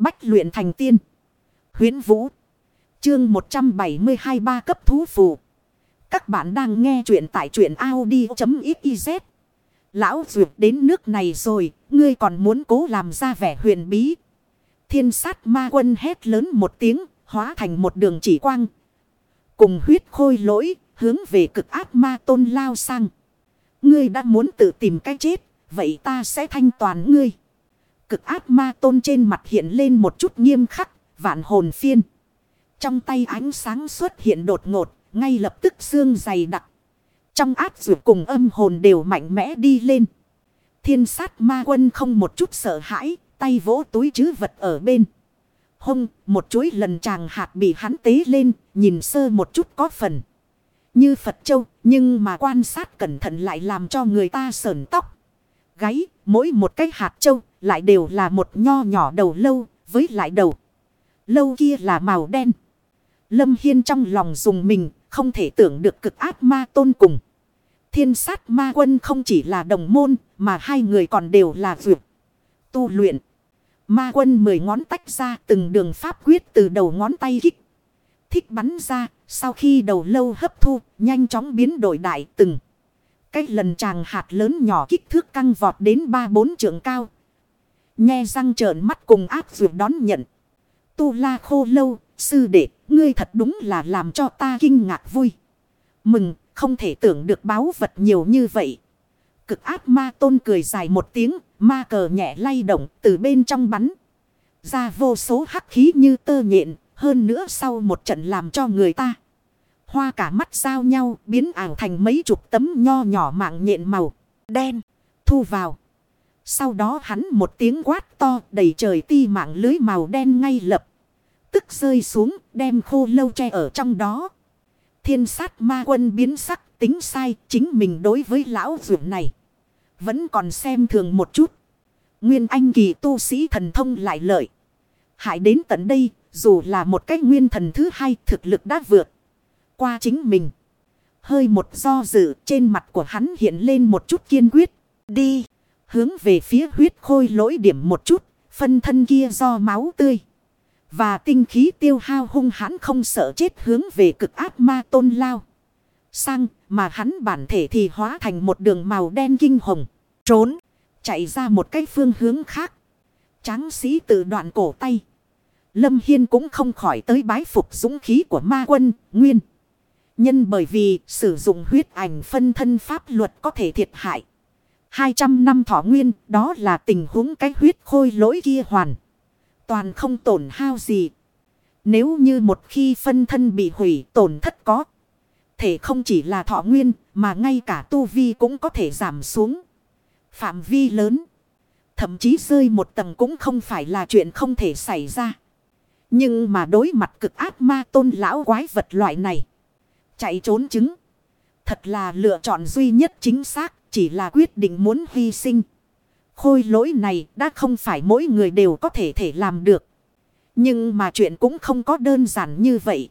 Bách luyện thành tiên. huyễn Vũ. Chương 172 ba cấp thú phù. Các bạn đang nghe truyện tại truyện Audi.xyz. Lão duyệt đến nước này rồi, ngươi còn muốn cố làm ra vẻ huyền bí. Thiên sát ma quân hét lớn một tiếng, hóa thành một đường chỉ quang. Cùng huyết khôi lỗi, hướng về cực ác ma tôn lao sang. Ngươi đã muốn tự tìm cách chết, vậy ta sẽ thanh toàn ngươi. Cực ác ma tôn trên mặt hiện lên một chút nghiêm khắc, vạn hồn phiên. Trong tay ánh sáng xuất hiện đột ngột, ngay lập tức xương dày đặc. Trong ác dù cùng âm hồn đều mạnh mẽ đi lên. Thiên sát ma quân không một chút sợ hãi, tay vỗ túi chứ vật ở bên. Hông, một chuỗi lần chàng hạt bị hắn tế lên, nhìn sơ một chút có phần. Như Phật Châu, nhưng mà quan sát cẩn thận lại làm cho người ta sờn tóc. Gáy, mỗi một cái hạt châu lại đều là một nho nhỏ đầu lâu, với lại đầu. Lâu kia là màu đen. Lâm Hiên trong lòng dùng mình, không thể tưởng được cực ác ma tôn cùng. Thiên sát ma quân không chỉ là đồng môn, mà hai người còn đều là vượt. Tu luyện. Ma quân mười ngón tách ra từng đường pháp quyết từ đầu ngón tay kích. Thích bắn ra, sau khi đầu lâu hấp thu, nhanh chóng biến đổi đại từng. Cách lần tràng hạt lớn nhỏ kích thước căng vọt đến ba bốn trượng cao. Nhe răng trợn mắt cùng ác dược đón nhận. Tu la khô lâu, sư đệ, ngươi thật đúng là làm cho ta kinh ngạc vui. Mừng, không thể tưởng được báo vật nhiều như vậy. Cực ác ma tôn cười dài một tiếng, ma cờ nhẹ lay động từ bên trong bắn. Ra vô số hắc khí như tơ nhện, hơn nữa sau một trận làm cho người ta. Hoa cả mắt giao nhau biến ảo thành mấy chục tấm nho nhỏ mạng nhện màu đen. Thu vào. Sau đó hắn một tiếng quát to, đầy trời ti mạng lưới màu đen ngay lập. Tức rơi xuống, đem khô lâu tre ở trong đó. Thiên sát ma quân biến sắc, tính sai, chính mình đối với lão dưỡng này. Vẫn còn xem thường một chút. Nguyên anh kỳ tu sĩ thần thông lại lợi. Hại đến tận đây, dù là một cái nguyên thần thứ hai thực lực đã vượt qua chính mình. Hơi một do dự, trên mặt của hắn hiện lên một chút kiên quyết. Đi. Hướng về phía huyết khôi lỗi điểm một chút. Phân thân kia do máu tươi. Và tinh khí tiêu hao hung hãn không sợ chết hướng về cực ác ma tôn lao. Sang mà hắn bản thể thì hóa thành một đường màu đen kinh hồng. Trốn. Chạy ra một cái phương hướng khác. Tráng sĩ tự đoạn cổ tay. Lâm Hiên cũng không khỏi tới bái phục dũng khí của ma quân, nguyên. Nhân bởi vì sử dụng huyết ảnh phân thân pháp luật có thể thiệt hại. 200 năm thọ nguyên, đó là tình huống cái huyết khôi lỗi kia hoàn. Toàn không tổn hao gì. Nếu như một khi phân thân bị hủy tổn thất có. Thể không chỉ là thọ nguyên, mà ngay cả tu vi cũng có thể giảm xuống. Phạm vi lớn. Thậm chí rơi một tầng cũng không phải là chuyện không thể xảy ra. Nhưng mà đối mặt cực ác ma tôn lão quái vật loại này. Chạy trốn chứng. Thật là lựa chọn duy nhất chính xác. Chỉ là quyết định muốn hy sinh. Khôi lỗi này đã không phải mỗi người đều có thể thể làm được. Nhưng mà chuyện cũng không có đơn giản như vậy.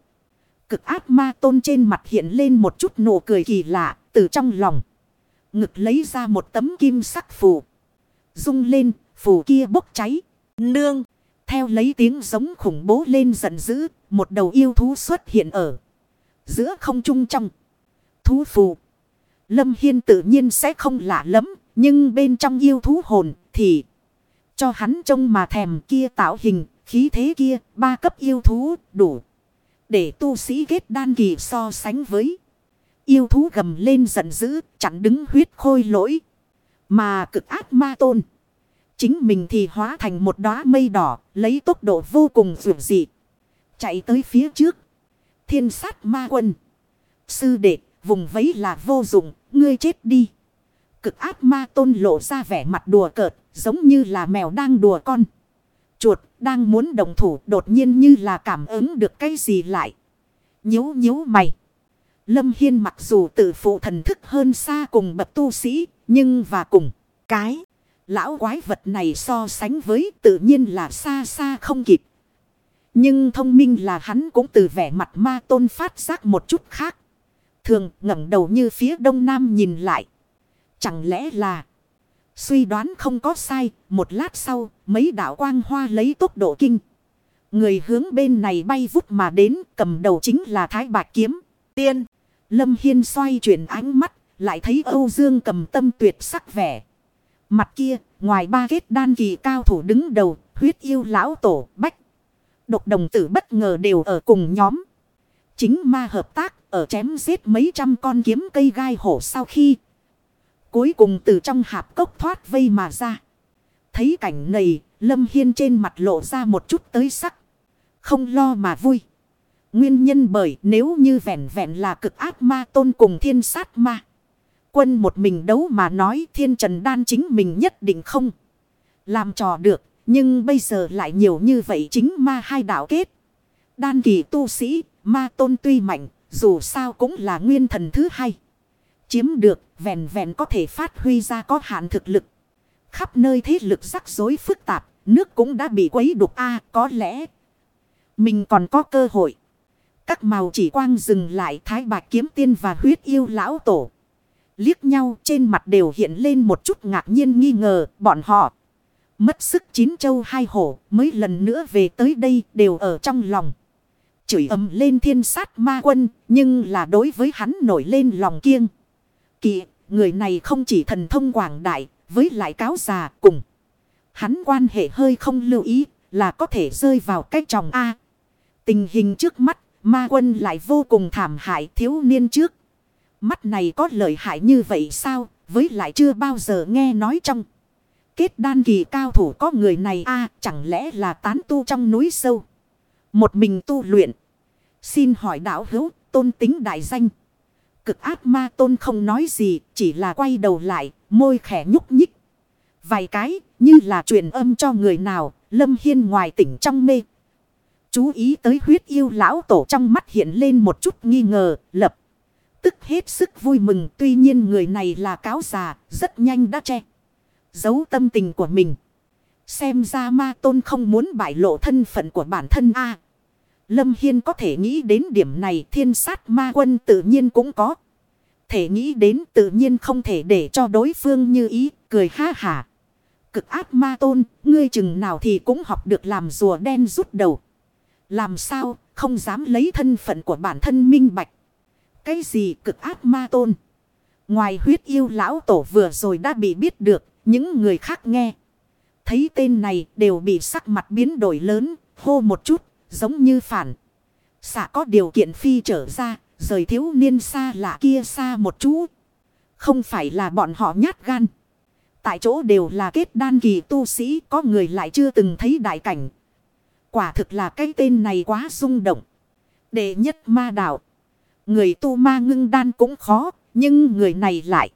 Cực ác ma tôn trên mặt hiện lên một chút nụ cười kỳ lạ từ trong lòng. Ngực lấy ra một tấm kim sắc phù. Rung lên, phù kia bốc cháy. Nương! Theo lấy tiếng giống khủng bố lên giận dữ, một đầu yêu thú xuất hiện ở giữa không trung trong. Thú phù. Lâm Hiên tự nhiên sẽ không lạ lắm, nhưng bên trong yêu thú hồn thì cho hắn trông mà thèm kia tạo hình, khí thế kia, ba cấp yêu thú đủ. Để tu sĩ kết đan kỳ so sánh với. Yêu thú gầm lên giận dữ, chẳng đứng huyết khôi lỗi. Mà cực ác ma tôn. Chính mình thì hóa thành một đóa mây đỏ, lấy tốc độ vô cùng vượt dị. Chạy tới phía trước. Thiên sát ma quân. Sư đệ, vùng vấy là vô dụng, ngươi chết đi. Cực ác ma tôn lộ ra vẻ mặt đùa cợt, giống như là mèo đang đùa con. Chuột đang muốn đồng thủ đột nhiên như là cảm ứng được cái gì lại. Nhíu nhíu mày. Lâm Hiên mặc dù tự phụ thần thức hơn xa cùng bậc tu sĩ, nhưng và cùng cái. Lão quái vật này so sánh với tự nhiên là xa xa không kịp. Nhưng thông minh là hắn cũng từ vẻ mặt ma tôn phát giác một chút khác. Thường ngẩng đầu như phía đông nam nhìn lại. Chẳng lẽ là Suy đoán không có sai, một lát sau, mấy đạo quang hoa lấy tốc độ kinh. Người hướng bên này bay vút mà đến, cầm đầu chính là Thái Bạch Kiếm. Tiên, Lâm Hiên xoay chuyển ánh mắt, lại thấy Âu Dương cầm tâm tuyệt sắc vẻ. Mặt kia, ngoài ba kết đan kỳ cao thủ đứng đầu, huyết yêu lão tổ, bách. Độc đồng tử bất ngờ đều ở cùng nhóm. Chính ma hợp tác, ở chém giết mấy trăm con kiếm cây gai hổ sau khi. Cuối cùng từ trong hạp cốc thoát vây mà ra. Thấy cảnh này, Lâm Hiên trên mặt lộ ra một chút tới sắc. Không lo mà vui. Nguyên nhân bởi nếu như vẹn vẹn là cực ác ma tôn cùng thiên sát ma. Quân một mình đấu mà nói thiên trần đan chính mình nhất định không. Làm trò được. Nhưng bây giờ lại nhiều như vậy chính ma hai đạo kết. Đan kỳ tu sĩ, ma tôn tuy mạnh, dù sao cũng là nguyên thần thứ hai. Chiếm được, vẹn vẹn có thể phát huy ra có hạn thực lực. Khắp nơi thế lực rắc rối phức tạp, nước cũng đã bị quấy đục a có lẽ mình còn có cơ hội. Các màu chỉ quang dừng lại thái bạc kiếm tiên và huyết yêu lão tổ. Liếc nhau trên mặt đều hiện lên một chút ngạc nhiên nghi ngờ bọn họ. Mất sức chín châu hai hổ mới lần nữa về tới đây đều ở trong lòng. Chửi ầm lên thiên sát ma quân nhưng là đối với hắn nổi lên lòng kiêng. Kỵ, người này không chỉ thần thông quảng đại với lại cáo già cùng. Hắn quan hệ hơi không lưu ý là có thể rơi vào cách tròng A. Tình hình trước mắt ma quân lại vô cùng thảm hại thiếu niên trước. Mắt này có lợi hại như vậy sao với lại chưa bao giờ nghe nói trong kết đan kỳ cao thủ có người này a chẳng lẽ là tán tu trong núi sâu. Một mình tu luyện. Xin hỏi đạo hữu, tôn tính đại danh. Cực ác ma tôn không nói gì, chỉ là quay đầu lại, môi khẽ nhúc nhích. Vài cái, như là truyền âm cho người nào, lâm hiên ngoài tỉnh trong mê. Chú ý tới huyết yêu lão tổ trong mắt hiện lên một chút nghi ngờ, lập. Tức hết sức vui mừng, tuy nhiên người này là cáo già, rất nhanh đã che giấu tâm tình của mình. Xem ra ma tôn không muốn bại lộ thân phận của bản thân a Lâm Hiên có thể nghĩ đến điểm này thiên sát ma quân tự nhiên cũng có. Thể nghĩ đến tự nhiên không thể để cho đối phương như ý, cười ha hả. Cực ác ma tôn, ngươi chừng nào thì cũng học được làm rùa đen rút đầu. Làm sao, không dám lấy thân phận của bản thân minh bạch. Cái gì cực ác ma tôn? Ngoài huyết yêu lão tổ vừa rồi đã bị biết được, những người khác nghe. Thấy tên này đều bị sắc mặt biến đổi lớn, hô một chút, giống như phản. Xạ có điều kiện phi trở ra, rời thiếu niên xa lạ kia xa một chút. Không phải là bọn họ nhát gan. Tại chỗ đều là kết đan kỳ tu sĩ, có người lại chưa từng thấy đại cảnh. Quả thực là cái tên này quá rung động. Đệ nhất ma đạo. Người tu ma ngưng đan cũng khó, nhưng người này lại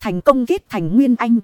thành công kết thành nguyên anh.